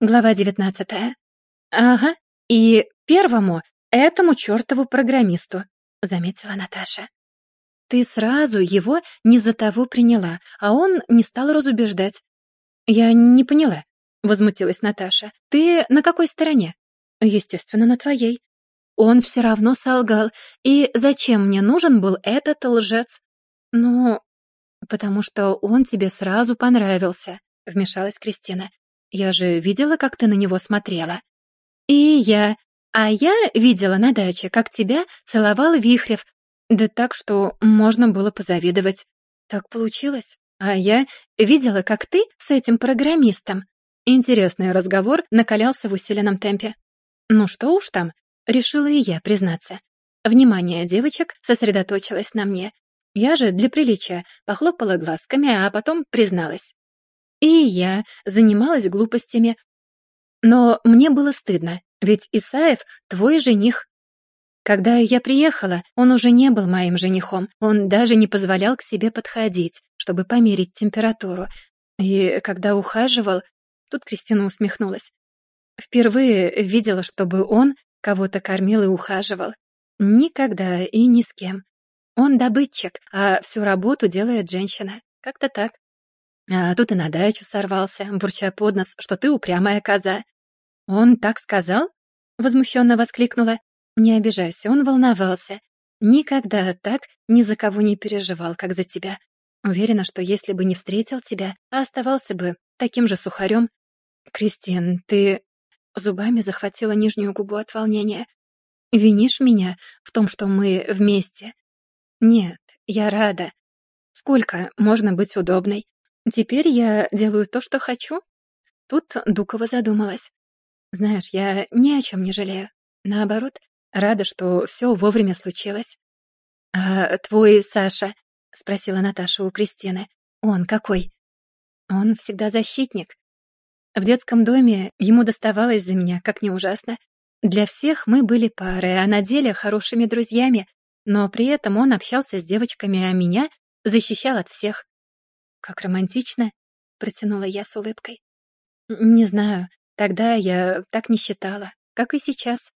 Глава девятнадцатая. «Ага, и первому, этому чертову программисту», — заметила Наташа. «Ты сразу его не за того приняла, а он не стал разубеждать». «Я не поняла», — возмутилась Наташа. «Ты на какой стороне?» «Естественно, на твоей». «Он все равно солгал. И зачем мне нужен был этот лжец?» «Ну, потому что он тебе сразу понравился», — вмешалась Кристина. Я же видела, как ты на него смотрела. И я. А я видела на даче, как тебя целовал Вихрев. Да так, что можно было позавидовать. Так получилось. А я видела, как ты с этим программистом. Интересный разговор накалялся в усиленном темпе. Ну что уж там, решила и я признаться. Внимание девочек сосредоточилось на мне. Я же для приличия похлопала глазками, а потом призналась. И я занималась глупостями. Но мне было стыдно, ведь Исаев — твой жених. Когда я приехала, он уже не был моим женихом. Он даже не позволял к себе подходить, чтобы померить температуру. И когда ухаживал... Тут Кристина усмехнулась. Впервые видела, чтобы он кого-то кормил и ухаживал. Никогда и ни с кем. Он добытчик, а всю работу делает женщина. Как-то так. А тут и на дачу сорвался, бурча под нос, что ты упрямая коза. «Он так сказал?» — возмущенно воскликнула. «Не обижайся, он волновался. Никогда так ни за кого не переживал, как за тебя. Уверена, что если бы не встретил тебя, а оставался бы таким же сухарем. Кристин, ты...» Зубами захватила нижнюю губу от волнения. «Винишь меня в том, что мы вместе?» «Нет, я рада. Сколько можно быть удобной? Теперь я делаю то, что хочу. Тут Дукова задумалась. Знаешь, я ни о чем не жалею. Наоборот, рада, что все вовремя случилось. «А твой Саша?» — спросила Наташа у Кристины. «Он какой?» «Он всегда защитник. В детском доме ему доставалось за меня, как не ужасно. Для всех мы были парой, а на деле хорошими друзьями, но при этом он общался с девочками, а меня защищал от всех. «Как романтично», — протянула я с улыбкой. «Не знаю, тогда я так не считала, как и сейчас».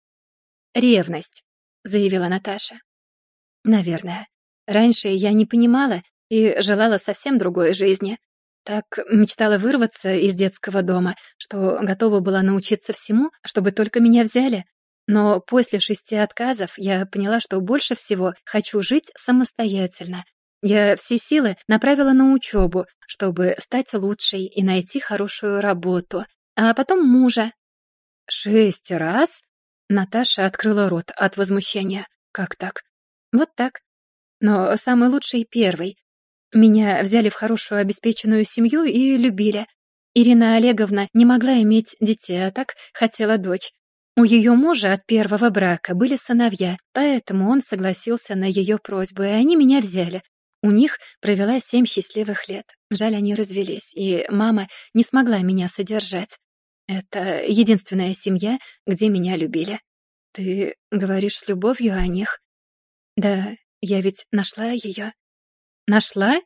«Ревность», — заявила Наташа. «Наверное. Раньше я не понимала и желала совсем другой жизни. Так мечтала вырваться из детского дома, что готова была научиться всему, чтобы только меня взяли. Но после шести отказов я поняла, что больше всего хочу жить самостоятельно, я все силы направила на учебу, чтобы стать лучшей и найти хорошую работу, а потом мужа. Шесть раз? Наташа открыла рот от возмущения. Как так? Вот так. Но самый лучший первый. Меня взяли в хорошую обеспеченную семью и любили. Ирина Олеговна не могла иметь детей, а так хотела дочь. У ее мужа от первого брака были сыновья, поэтому он согласился на ее просьбу, и они меня взяли, у них провела семь счастливых лет. Жаль, они развелись, и мама не смогла меня содержать. Это единственная семья, где меня любили. Ты говоришь с любовью о них? Да, я ведь нашла ее. Нашла?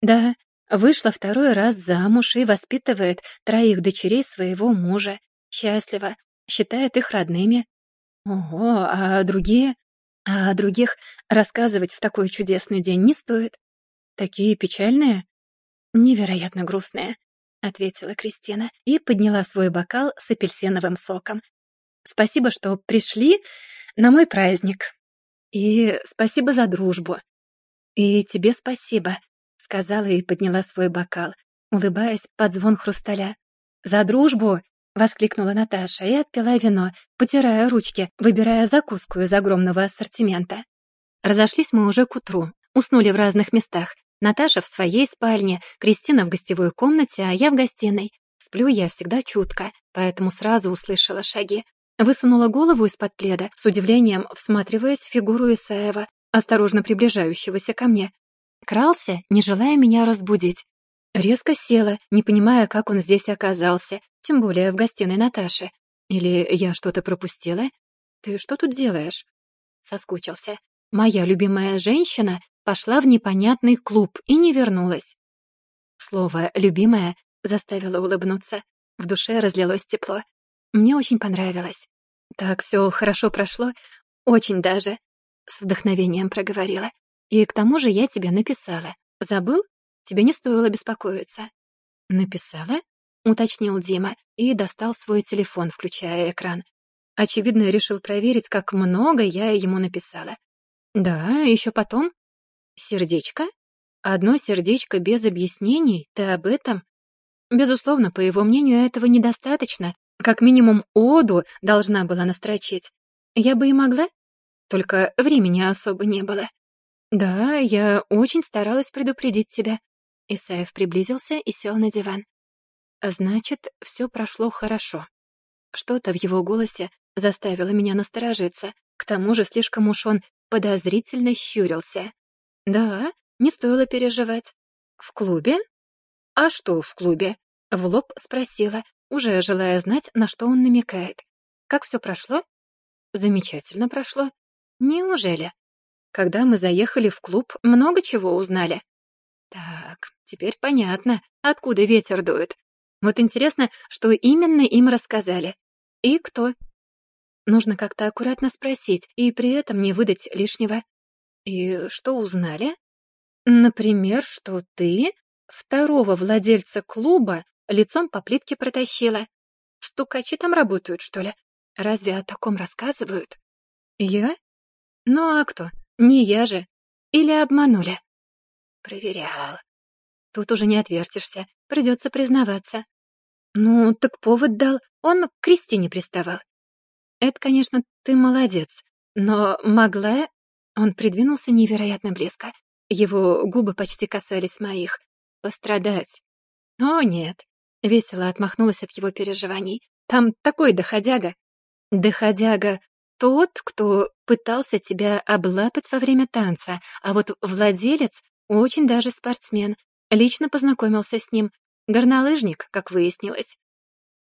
Да, вышла второй раз замуж и воспитывает троих дочерей своего мужа. Счастлива, считает их родными. Ого, а другие? А о других рассказывать в такой чудесный день не стоит. Такие печальные? Невероятно грустные, ответила Кристина и подняла свой бокал с апельсиновым соком. Спасибо, что пришли на мой праздник. И спасибо за дружбу. И тебе спасибо, сказала и подняла свой бокал, улыбаясь под звон хрусталя. За дружбу Воскликнула Наташа и отпила вино, потирая ручки, выбирая закуску из огромного ассортимента. Разошлись мы уже к утру, уснули в разных местах. Наташа в своей спальне, Кристина в гостевой комнате, а я в гостиной. Сплю я всегда чутко, поэтому сразу услышала шаги. Высунула голову из-под пледа, с удивлением всматриваясь в фигуру Исаева, осторожно приближающегося ко мне. Крался, не желая меня разбудить. Резко села, не понимая, как он здесь оказался, тем более в гостиной Наташи. Или я что-то пропустила? Ты что тут делаешь? Соскучился. Моя любимая женщина пошла в непонятный клуб и не вернулась. Слово «любимая» заставило улыбнуться. В душе разлилось тепло. Мне очень понравилось. Так все хорошо прошло, очень даже. С вдохновением проговорила. И к тому же я тебе написала. Забыл? Тебе не стоило беспокоиться. Написала? Уточнил Дима и достал свой телефон, включая экран. Очевидно, решил проверить, как много я ему написала. Да, еще потом. Сердечко? Одно сердечко без объяснений? Ты об этом? Безусловно, по его мнению, этого недостаточно. Как минимум, оду должна была настрочить. Я бы и могла, только времени особо не было. Да, я очень старалась предупредить тебя. Исаев приблизился и сел на диван. Значит, все прошло хорошо. Что-то в его голосе заставило меня насторожиться. К тому же слишком уж он подозрительно щурился. Да, не стоило переживать. В клубе? А что в клубе? В лоб спросила, уже желая знать, на что он намекает. Как все прошло? Замечательно прошло. Неужели? Когда мы заехали в клуб, много чего узнали. Теперь понятно, откуда ветер дует. Вот интересно, что именно им рассказали. И кто? Нужно как-то аккуратно спросить и при этом не выдать лишнего. И что узнали? Например, что ты второго владельца клуба лицом по плитке протащила. Стукачи там работают, что ли? Разве о таком рассказывают? Я? Ну а кто? Не я же. Или обманули? Проверял. Тут уже не отвертишься, придется признаваться. Ну, так повод дал, он к Кристине приставал. Это, конечно, ты молодец, но могла... Он придвинулся невероятно близко. Его губы почти касались моих. Пострадать. О, нет. Весело отмахнулась от его переживаний. Там такой доходяга. Доходяга тот, кто пытался тебя облапать во время танца, а вот владелец очень даже спортсмен. Лично познакомился с ним. Горнолыжник, как выяснилось.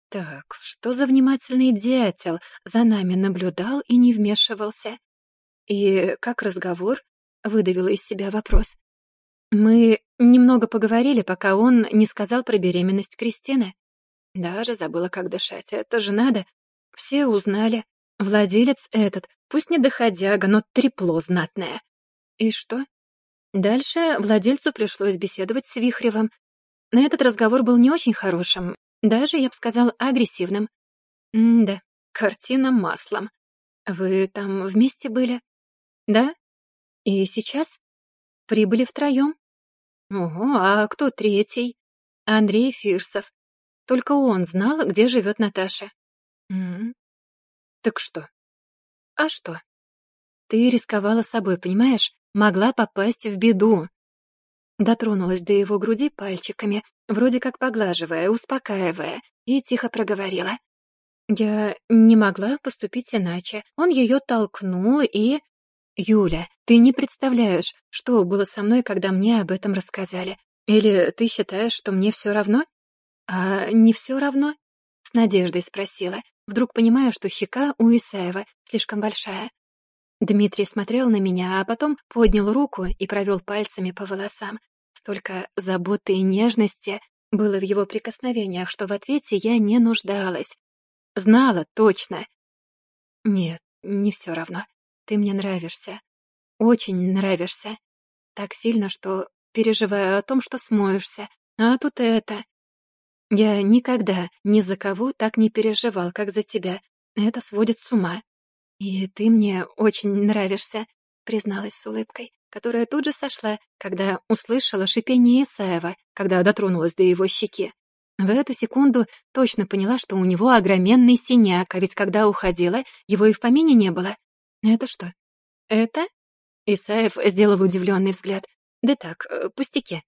Так, что за внимательный дятел за нами наблюдал и не вмешивался? И как разговор? Выдавила из себя вопрос. Мы немного поговорили, пока он не сказал про беременность Кристины. Даже забыла, как дышать. Это же надо. Все узнали. Владелец этот, пусть не доходяга, но трепло знатное. И что? Дальше владельцу пришлось беседовать с Вихревым. На этот разговор был не очень хорошим, даже, я бы сказал, агрессивным. М-да, картина маслом. Вы там вместе были? Да? И сейчас? Прибыли втроем? Ого, а кто третий? Андрей Фирсов. Только он знал, где живет Наташа. М -м. Так что? А что? Ты рисковала собой, понимаешь? Могла попасть в беду. Дотронулась до его груди пальчиками, вроде как поглаживая, успокаивая, и тихо проговорила. Я не могла поступить иначе. Он ее толкнул и... Юля, ты не представляешь, что было со мной, когда мне об этом рассказали. Или ты считаешь, что мне все равно? А не все равно? С надеждой спросила, вдруг понимая, что щека у Исаева слишком большая. Дмитрий смотрел на меня, а потом поднял руку и провел пальцами по волосам. Столько заботы и нежности было в его прикосновениях, что в ответе я не нуждалась. Знала точно. Нет, не все равно. Ты мне нравишься. Очень нравишься. Так сильно, что переживаю о том, что смоешься. А тут это. Я никогда ни за кого так не переживал, как за тебя. Это сводит с ума. И ты мне очень нравишься, призналась с улыбкой, которая тут же сошла, когда услышала шипение Исаева, когда дотронулась до его щеки. В эту секунду точно поняла, что у него огроменный синяк, а ведь когда уходила, его и в помине не было. Это что? Это? Исаев сделал удивленный взгляд. Да так, э, пустяки.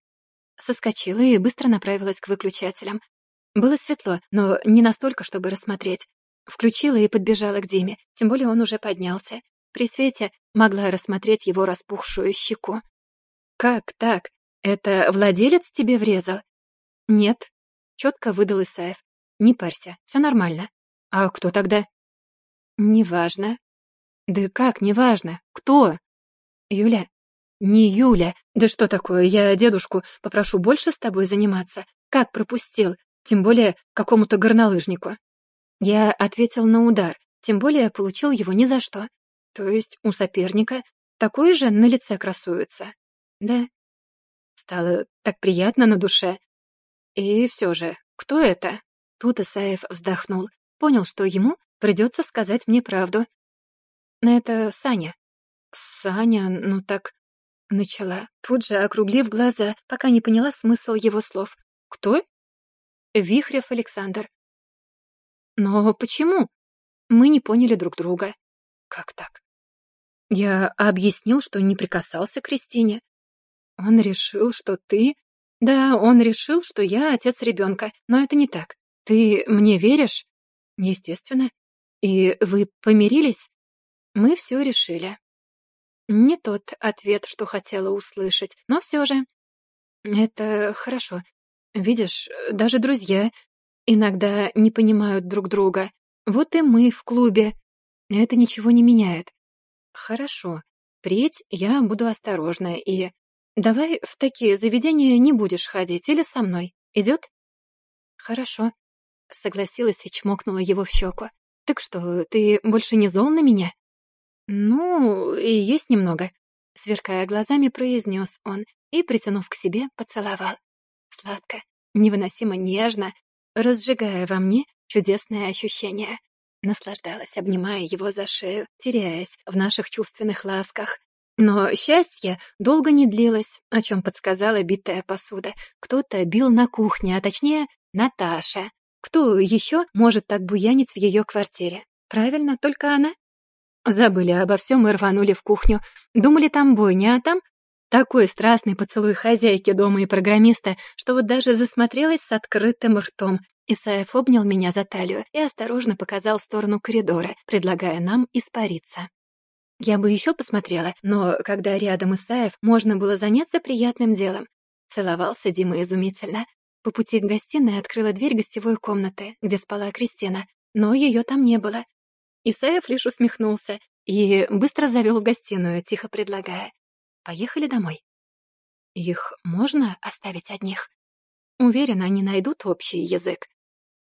Соскочила и быстро направилась к выключателям. Было светло, но не настолько, чтобы рассмотреть. Включила и подбежала к Диме, тем более он уже поднялся. При свете могла рассмотреть его распухшую щеку. «Как так? Это владелец тебе врезал?» «Нет», — четко выдал Исаев. «Не парься, все нормально». «А кто тогда?» «Неважно». «Да как неважно? Кто?» «Юля». «Не Юля. Да что такое? Я дедушку попрошу больше с тобой заниматься. Как пропустил? тем более какому-то горнолыжнику. Я ответил на удар, тем более получил его ни за что. То есть у соперника такой же на лице красуется. Да. Стало так приятно на душе. И все же, кто это? Тут Исаев вздохнул, понял, что ему придется сказать мне правду. Это Саня. Саня, ну так... Начала, тут же округлив глаза, пока не поняла смысл его слов. «Кто?» «Вихрев Александр». «Но почему?» Мы не поняли друг друга. «Как так?» Я объяснил, что не прикасался к Кристине. Он решил, что ты... Да, он решил, что я отец ребенка, но это не так. Ты мне веришь? Естественно. И вы помирились? Мы все решили. Не тот ответ, что хотела услышать, но все же. Это хорошо. Видишь, даже друзья иногда не понимают друг друга. Вот и мы в клубе. Это ничего не меняет. Хорошо. Впредь я буду осторожна и... Давай в такие заведения не будешь ходить или со мной. Идет? Хорошо. Согласилась и чмокнула его в щеку. Так что, ты больше не зол на меня? Ну, и есть немного. Сверкая глазами, произнес он и, притянув к себе, поцеловал. Сладко, невыносимо нежно, разжигая во мне чудесное ощущение. Наслаждалась, обнимая его за шею, теряясь в наших чувственных ласках. Но счастье долго не длилось, о чем подсказала битая посуда. Кто-то бил на кухне, а точнее Наташа. Кто еще может так буянить в ее квартире? Правильно, только она. Забыли обо всем и рванули в кухню. Думали, там бойня, а там такой страстный поцелуй хозяйки дома и программиста, что вот даже засмотрелась с открытым ртом, Исаев обнял меня за талию и осторожно показал в сторону коридора, предлагая нам испариться. Я бы еще посмотрела, но когда рядом Исаев, можно было заняться приятным делом. Целовался Дима изумительно. По пути к гостиной открыла дверь гостевой комнаты, где спала Кристина, но ее там не было. Исаев лишь усмехнулся и быстро завел в гостиную, тихо предлагая. «Поехали домой». «Их можно оставить одних?» Уверена, они найдут общий язык.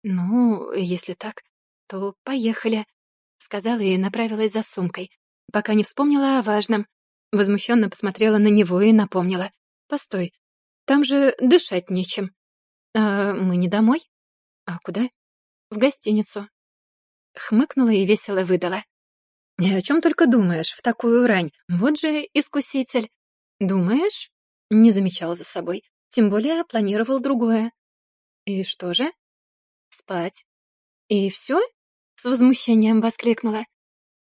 «Ну, если так, то поехали», — сказала и направилась за сумкой, пока не вспомнила о важном. Возмущенно посмотрела на него и напомнила. «Постой, там же дышать нечем». «А мы не домой?» «А куда?» «В гостиницу». Хмыкнула и весело выдала. «И о чем только думаешь в такую рань? Вот же искуситель». «Думаешь?» Не замечал за собой. Тем более планировал другое. «И что же?» спать. «И все?» — с возмущением воскликнула.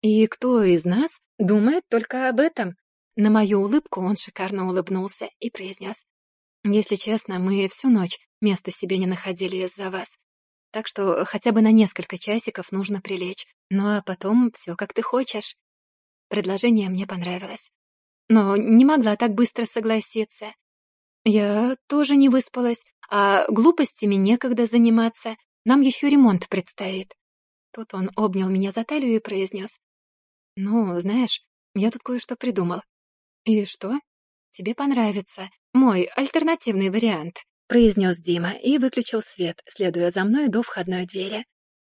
«И кто из нас думает только об этом?» На мою улыбку он шикарно улыбнулся и произнес. «Если честно, мы всю ночь места себе не находили из-за вас. Так что хотя бы на несколько часиков нужно прилечь, ну а потом все как ты хочешь». Предложение мне понравилось. Но не могла так быстро согласиться. Я тоже не выспалась, а глупостями некогда заниматься. Нам еще ремонт предстоит». Тут он обнял меня за талию и произнес. «Ну, знаешь, я тут кое-что придумал». «И что?» «Тебе понравится. Мой альтернативный вариант», — произнес Дима и выключил свет, следуя за мной до входной двери.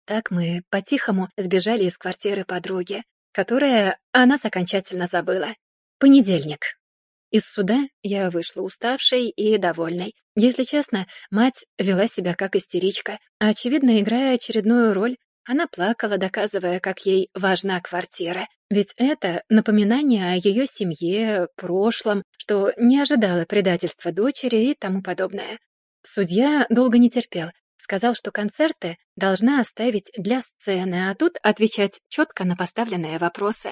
Так мы по-тихому сбежали из квартиры подруги, которая о нас окончательно забыла. Понедельник. Из суда я вышла уставшей и довольной. Если честно, мать вела себя как истеричка, а, очевидно, играя очередную роль, она плакала, доказывая, как ей важна квартира. Ведь это напоминание о ее семье, прошлом, что не ожидала предательства дочери и тому подобное. Судья долго не терпел. Сказал, что концерты должна оставить для сцены, а тут отвечать четко на поставленные вопросы.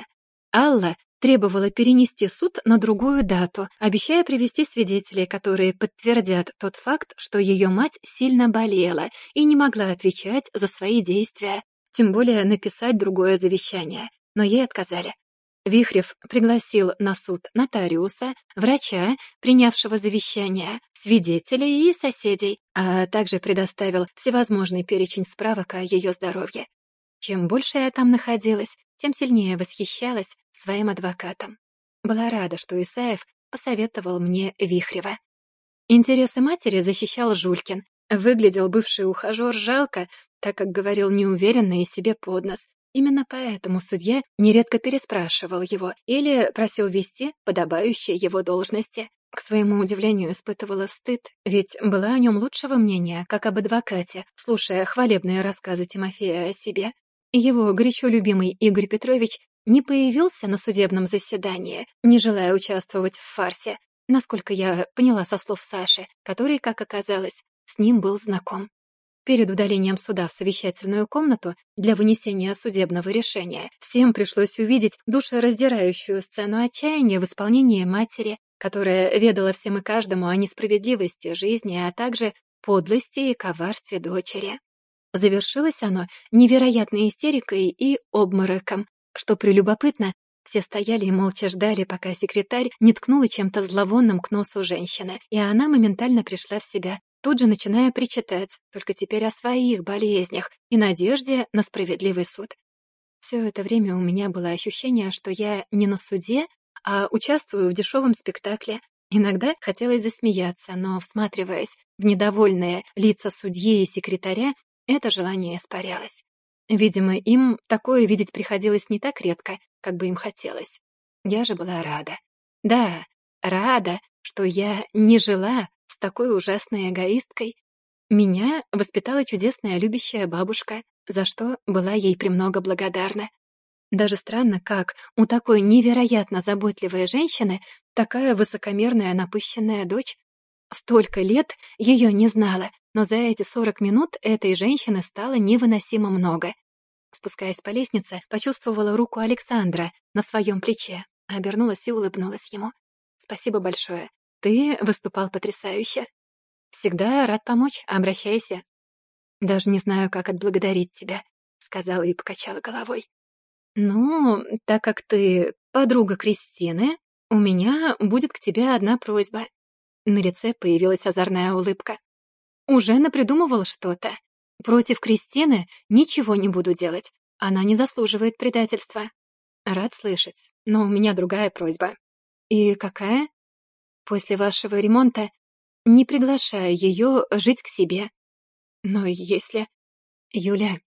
Алла требовала перенести суд на другую дату, обещая привести свидетелей, которые подтвердят тот факт, что ее мать сильно болела и не могла отвечать за свои действия, тем более написать другое завещание. Но ей отказали. Вихрев пригласил на суд нотариуса, врача, принявшего завещание, свидетелей и соседей, а также предоставил всевозможный перечень справок о ее здоровье. Чем больше я там находилась, тем сильнее восхищалась своим адвокатом. Была рада, что Исаев посоветовал мне Вихрева. Интересы матери защищал Жулькин, Выглядел бывший ухажер жалко, так как говорил неуверенно и себе под нос. Именно поэтому судья нередко переспрашивал его или просил вести подобающие его должности. К своему удивлению испытывала стыд, ведь была о нем лучшего мнения, как об адвокате, слушая хвалебные рассказы Тимофея о себе. Его горячо любимый Игорь Петрович не появился на судебном заседании, не желая участвовать в фарсе, насколько я поняла со слов Саши, который, как оказалось, с ним был знаком. Перед удалением суда в совещательную комнату для вынесения судебного решения всем пришлось увидеть душераздирающую сцену отчаяния в исполнении матери, которая ведала всем и каждому о несправедливости жизни, а также подлости и коварстве дочери. Завершилось оно невероятной истерикой и обмороком, что прелюбопытно, все стояли и молча ждали, пока секретарь не ткнула чем-то зловонным к носу женщины, и она моментально пришла в себя, тут же начиная причитать, только теперь о своих болезнях и надежде на справедливый суд. Все это время у меня было ощущение, что я не на суде, а участвую в дешевом спектакле. Иногда хотелось засмеяться, но, всматриваясь в недовольные лица судьи и секретаря, это желание испарялось. Видимо, им такое видеть приходилось не так редко, как бы им хотелось. Я же была рада. Да, рада, что я не жила с такой ужасной эгоисткой. Меня воспитала чудесная любящая бабушка, за что была ей премного благодарна. Даже странно, как у такой невероятно заботливой женщины такая высокомерная напыщенная дочь. Столько лет ее не знала, но за эти сорок минут этой женщины стало невыносимо много. Спускаясь по лестнице, почувствовала руку Александра на своем плече, обернулась и улыбнулась ему. «Спасибо большое. Ты выступал потрясающе. Всегда рад помочь, обращайся». «Даже не знаю, как отблагодарить тебя», — сказала и покачала головой. «Ну, так как ты подруга Кристины, у меня будет к тебе одна просьба». На лице появилась озорная улыбка. «Уже напридумывал что-то. Против Кристины ничего не буду делать. Она не заслуживает предательства». «Рад слышать, но у меня другая просьба». «И какая?» «После вашего ремонта не приглашая ее жить к себе». «Но если...» «Юля,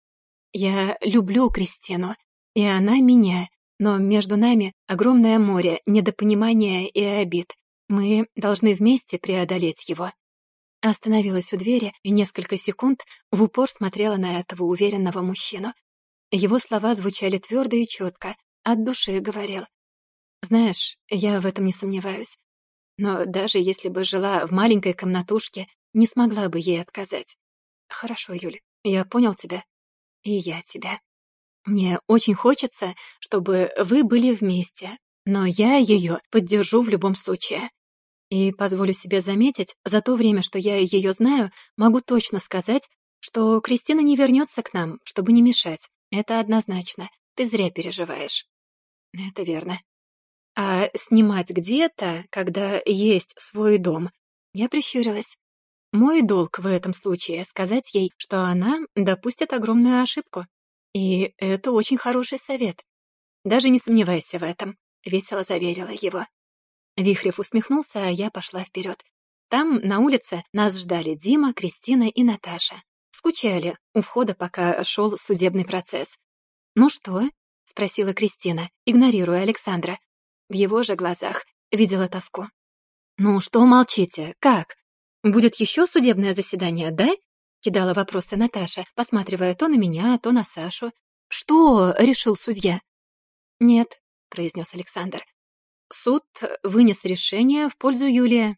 я люблю Кристину, и она меня, но между нами огромное море недопонимания и обид. Мы должны вместе преодолеть его. Остановилась у двери и несколько секунд в упор смотрела на этого уверенного мужчину. Его слова звучали твердо и четко, от души говорил. «Знаешь, я в этом не сомневаюсь. Но даже если бы жила в маленькой комнатушке, не смогла бы ей отказать. Хорошо, Юля, я понял тебя. И я тебя». Мне очень хочется, чтобы вы были вместе, но я ее поддержу в любом случае. И позволю себе заметить, за то время, что я ее знаю, могу точно сказать, что Кристина не вернется к нам, чтобы не мешать. Это однозначно. Ты зря переживаешь. Это верно. А снимать где-то, когда есть свой дом, я прищурилась. Мой долг в этом случае — сказать ей, что она допустит огромную ошибку. И это очень хороший совет. Даже не сомневайся в этом, весело заверила его. Вихрев усмехнулся, а я пошла вперед. Там, на улице, нас ждали Дима, Кристина и Наташа. Скучали у входа, пока шел судебный процесс. «Ну что?» — спросила Кристина, игнорируя Александра. В его же глазах видела тоску. «Ну что молчите? Как? Будет еще судебное заседание, да?» Кидала вопросы Наташа, посматривая то на меня, то на Сашу. «Что?» — решил судья. «Нет», — произнес Александр. Суд вынес решение в пользу Юлия.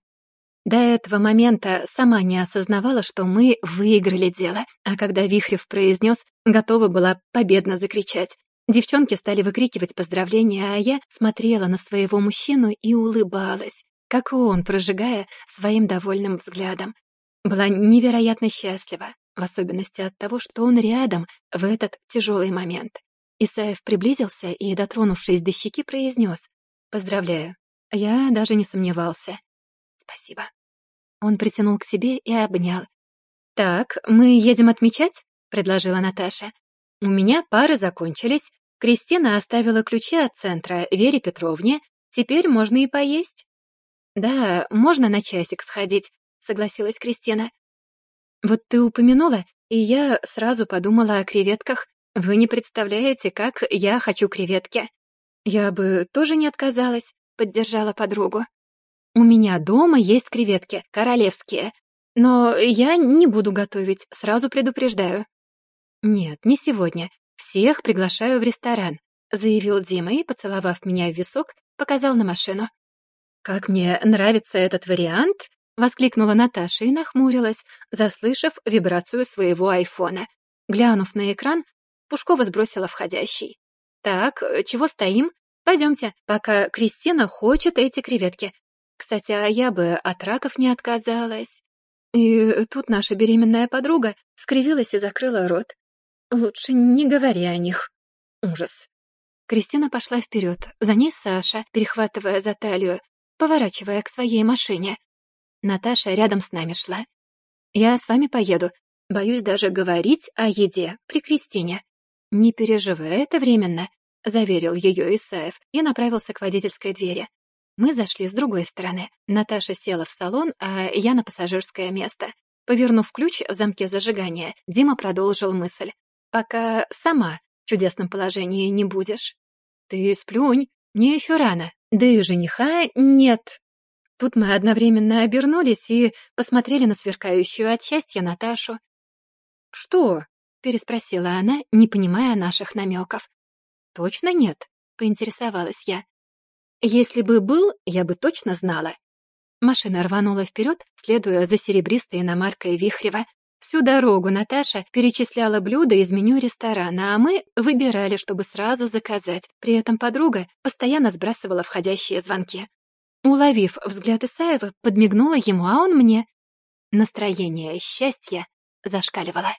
До этого момента сама не осознавала, что мы выиграли дело, а когда Вихрев произнес, готова была победно закричать. Девчонки стали выкрикивать поздравления, а я смотрела на своего мужчину и улыбалась, как и он, прожигая своим довольным взглядом. Была невероятно счастлива, в особенности от того, что он рядом в этот тяжелый момент. Исаев приблизился и, дотронувшись до щеки, произнес «Поздравляю». Я даже не сомневался. «Спасибо». Он притянул к себе и обнял. «Так, мы едем отмечать?» — предложила Наташа. «У меня пары закончились. Кристина оставила ключи от центра Вере Петровне. Теперь можно и поесть». «Да, можно на часик сходить», согласилась Кристина. Вот ты упомянула, и я сразу подумала о креветках. Вы не представляете, как я хочу креветки. Я бы тоже не отказалась, поддержала подругу. У меня дома есть креветки, королевские. Но я не буду готовить, сразу предупреждаю. Нет, не сегодня. Всех приглашаю в ресторан, заявил Дима и, поцеловав меня в висок, показал на машину. Как мне нравится этот вариант, — воскликнула Наташа и нахмурилась, заслышав вибрацию своего айфона. Глянув на экран, Пушкова сбросила входящий. «Так, чего стоим? Пойдемте, пока Кристина хочет эти креветки. Кстати, а я бы от раков не отказалась». И тут наша беременная подруга скривилась и закрыла рот. «Лучше не говори о них. Ужас». Кристина пошла вперед, за ней Саша, перехватывая за талию, поворачивая к своей машине. Наташа рядом с нами шла. «Я с вами поеду. Боюсь даже говорить о еде при Кристине». «Не переживай, это временно», — заверил ее Исаев и направился к водительской двери. Мы зашли с другой стороны. Наташа села в салон, а я на пассажирское место. Повернув ключ в замке зажигания, Дима продолжил мысль. «Пока сама в чудесном положении не будешь». «Ты сплюнь, мне еще рано. Да и жениха нет». Тут мы одновременно обернулись и посмотрели на сверкающую от счастья Наташу. «Что?» — переспросила она, не понимая наших намеков. «Точно нет?» — поинтересовалась я. «Если бы был, я бы точно знала». Машина рванула вперед, следуя за серебристой иномаркой Вихрева. Всю дорогу Наташа перечисляла блюда из меню ресторана, а мы выбирали, чтобы сразу заказать. При этом подруга постоянно сбрасывала входящие звонки. Уловив взгляд Исаева, подмигнула ему, а он мне. Настроение счастья зашкаливало.